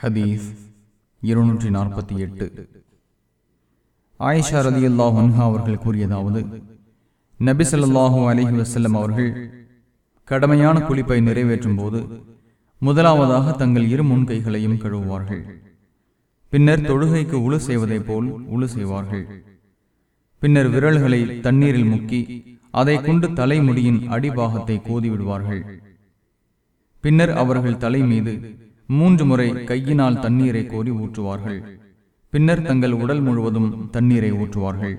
ஹதீஸ் இருநூற்றி நாற்பத்தி எட்டு. ஆயிஷா ரதி அல்லாஹ் அவர்கள் கூறியதாவது நபி ஸல்லல்லாஹு அலைஹி வஸல்லம் அவர்கள் கடமையான குளிப்பை நிறைவேற்றும் போது முதலாவதாக தங்கள் இரு முன் கைகளையும் கழுவுவார்கள். பின்னர் தொழுகைக்கு உழு செய்வதைப் போல் உழு செய்வார்கள். பின்னர் விரல்களை தண்ணீரில் முக்கி அதை கொண்டு தலைமுடியின் அடிபாகத்தை கோதிவிடுவார்கள் பின்னர் அவர்கள் தலை மீது மூன்று முறை கையினால் தண்ணீரை கோரி ஊற்றுவார்கள். பின்னர் தங்கள் உடல் முழுவதும் தண்ணீரை ஊற்றுவார்கள்.